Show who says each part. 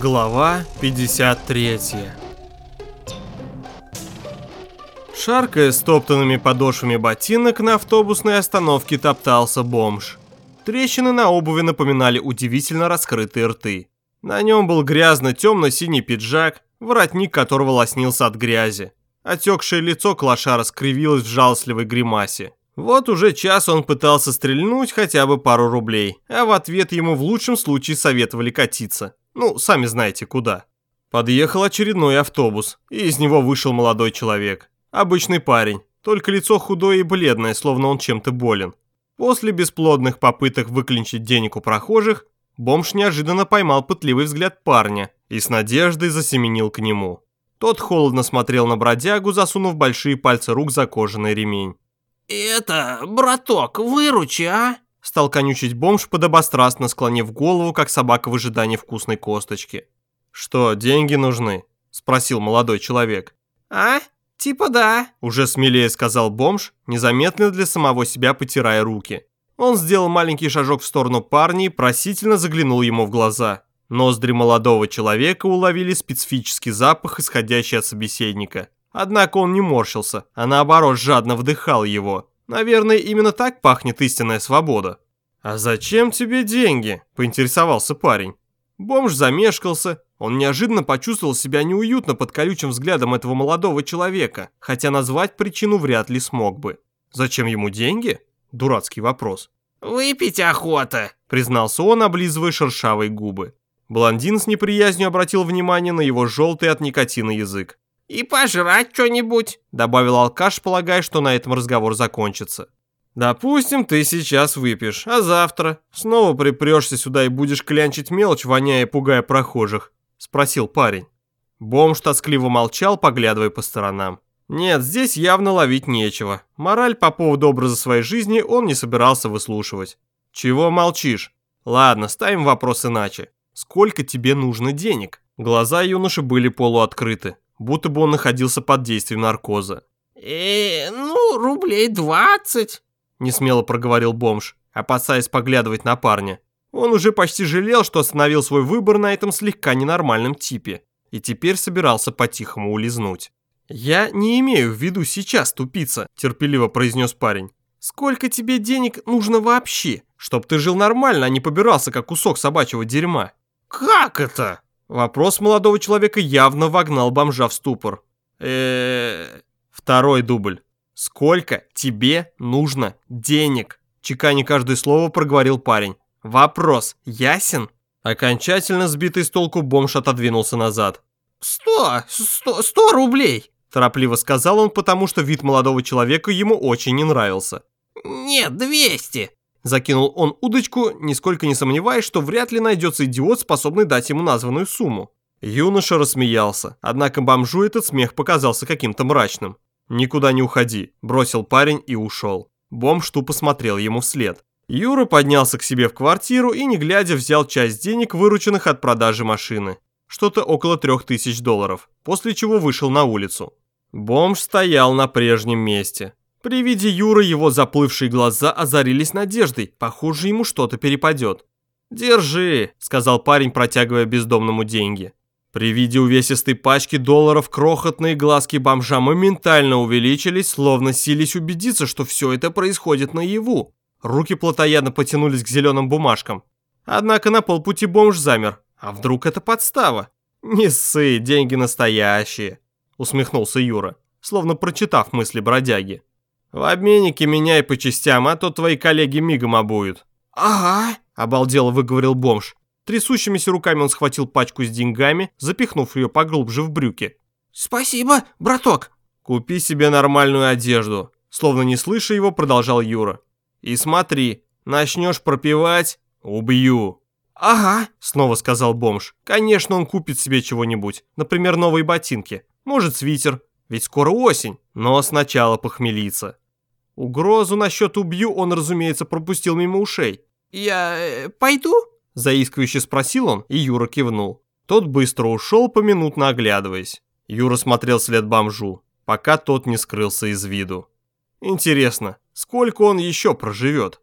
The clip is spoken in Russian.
Speaker 1: Глава 53 Шаркая стоптанными подошвами ботинок, на автобусной остановке топтался бомж. Трещины на обуви напоминали удивительно раскрытые рты. На нем был грязно-темно-синий пиджак, воротник которого лоснился от грязи. Отекшее лицо клошара скривилось в жалостливой гримасе. Вот уже час он пытался стрельнуть хотя бы пару рублей, а в ответ ему в лучшем случае советовали катиться. Ну, сами знаете куда. Подъехал очередной автобус, и из него вышел молодой человек. Обычный парень, только лицо худое и бледное, словно он чем-то болен. После бесплодных попыток выклинчить денег у прохожих, бомж неожиданно поймал пытливый взгляд парня и с надеждой засеменил к нему. Тот холодно смотрел на бродягу, засунув большие пальцы рук за кожаный ремень.
Speaker 2: «Это, браток, выручи, а?»
Speaker 1: Стал конючить бомж, подобострастно склонив голову, как собака в ожидании вкусной косточки. «Что, деньги нужны?» – спросил молодой человек.
Speaker 2: «А? Типа да», –
Speaker 1: уже смелее сказал бомж, незаметно для самого себя потирая руки. Он сделал маленький шажок в сторону парня и просительно заглянул ему в глаза. Ноздри молодого человека уловили специфический запах, исходящий от собеседника. Однако он не морщился, а наоборот жадно вдыхал его. Наверное, именно так пахнет истинная свобода. «А зачем тебе деньги?» – поинтересовался парень. Бомж замешкался, он неожиданно почувствовал себя неуютно под колючим взглядом этого молодого человека, хотя назвать причину вряд ли смог бы. Зачем ему деньги? Дурацкий вопрос.
Speaker 2: «Выпить охота», –
Speaker 1: признался он, облизывая шершавые губы. Блондин с неприязнью обратил внимание на его желтый от никотина язык.
Speaker 2: «И пожрать что-нибудь», —
Speaker 1: добавил алкаш, полагая, что на этом разговор закончится. «Допустим, ты сейчас выпьешь, а завтра снова припрешься сюда и будешь клянчить мелочь, воняя и пугая прохожих?» — спросил парень. Бомж тоскливо молчал, поглядывая по сторонам. Нет, здесь явно ловить нечего. Мораль по поводу образа своей жизни он не собирался выслушивать. «Чего молчишь? Ладно, ставим вопрос иначе. Сколько тебе нужно денег?» Глаза юноши были полуоткрыты будто бы он находился под действием наркоза.
Speaker 2: «Э, ну, рублей двадцать», —
Speaker 1: несмело проговорил бомж, опасаясь поглядывать на парня. Он уже почти жалел, что остановил свой выбор на этом слегка ненормальном типе, и теперь собирался по-тихому улизнуть. «Я не имею в виду сейчас, тупица», – терпеливо произнес парень. «Сколько тебе денег нужно вообще, чтоб ты жил нормально, а не побирался, как кусок собачьего дерьма?»
Speaker 2: «Как это?»
Speaker 1: Вопрос молодого человека явно вогнал бомжа в ступор. э Второй дубль. «Сколько тебе нужно денег?» Чеканя каждое слово проговорил парень. «Вопрос ясен?» Окончательно сбитый с толку бомж отодвинулся назад.
Speaker 2: «Сто, сто, сто рублей!»
Speaker 1: Торопливо сказал он, потому что вид молодого человека ему очень не нравился.
Speaker 2: «Нет, двести!»
Speaker 1: Закинул он удочку, нисколько не сомневаясь, что вряд ли найдется идиот, способный дать ему названную сумму. Юноша рассмеялся, однако бомжу этот смех показался каким-то мрачным. «Никуда не уходи», – бросил парень и ушел. Бомж тупо смотрел ему вслед. Юра поднялся к себе в квартиру и, не глядя, взял часть денег, вырученных от продажи машины. Что-то около трех тысяч долларов, после чего вышел на улицу. Бомж стоял на прежнем месте. При виде Юры его заплывшие глаза озарились надеждой, похоже, ему что-то перепадет. «Держи», — сказал парень, протягивая бездомному деньги. При виде увесистой пачки долларов крохотные глазки бомжа моментально увеличились, словно сились убедиться, что все это происходит наяву. Руки плотоядно потянулись к зеленым бумажкам. Однако на полпути бомж замер. А вдруг это подстава? «Не ссы, деньги настоящие», — усмехнулся Юра, словно прочитав мысли бродяги. В обменнике меняй по частям, а то твои коллеги мигом обуют».
Speaker 2: «Ага», –
Speaker 1: обалдело выговорил бомж. Трясущимися руками он схватил пачку с деньгами, запихнув ее поглубже в брюки.
Speaker 2: «Спасибо, браток».
Speaker 1: «Купи себе нормальную одежду», – словно не слыша его, продолжал Юра. «И смотри, начнешь пропивать – убью».
Speaker 2: «Ага», –
Speaker 1: снова сказал бомж. «Конечно, он купит себе чего-нибудь, например, новые ботинки, может, свитер, ведь скоро осень, но сначала похмелиться». Угрозу насчет убью он, разумеется, пропустил мимо ушей.
Speaker 2: «Я э, пойду?»
Speaker 1: – заискивающе спросил он, и Юра кивнул. Тот быстро ушел, поминутно оглядываясь. Юра смотрел след бомжу, пока тот не скрылся из виду. Интересно, сколько он еще проживет?